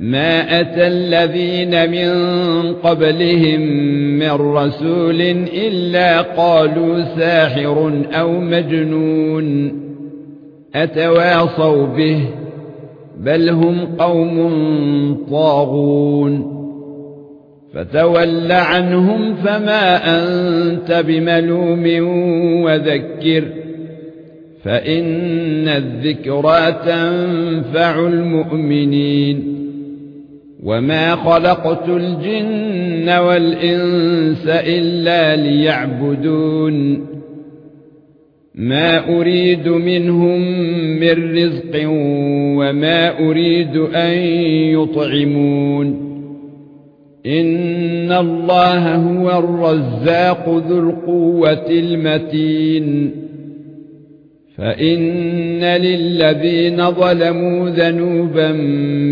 ما اتى الذين من قبلهم من رسول الا قالوا ساحر أو مجنون اتواصوا به بل هم قوم طاغون فتول عنهم فما انت بملوم وذكر فإن الذكرى تنفع المؤمنين. وما خلقت الجن والإنس إلا ليعبدون. ما أريد منهم من رزق وما أريد أن يطعمون. إن الله هو الرزاق ذو القوة المتين. فإن للذين ظلموا ذنوبا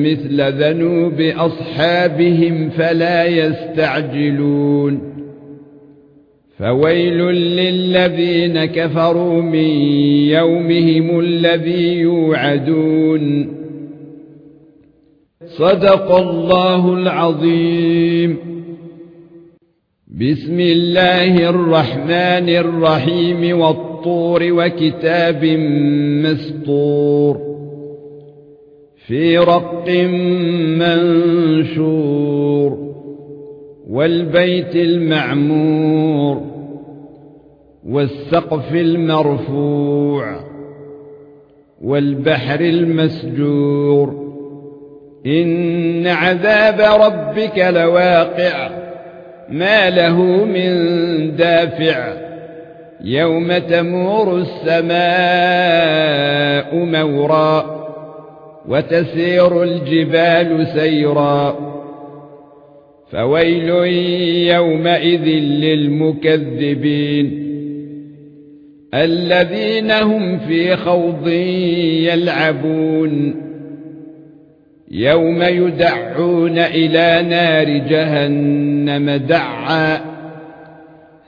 مثل ذنوب أصحابهم فلا يستعجلون. فويل للذين كفروا من يومهم الذي يوعدون. صدق الله العظيم. بسم الله الرحمن الرحيم. والطور وكتاب مسطور في رق منشور والبيت المعمور والسقف المرفوع والبحر المسجور إن عذاب ربك لواقع ما له من دافع يوم تمور السماء مورا وتسير الجبال سيرا فويل يومئذ للمكذبين الذين هم في خوض يلعبون يوم يدعون إلى نار جهنم دعا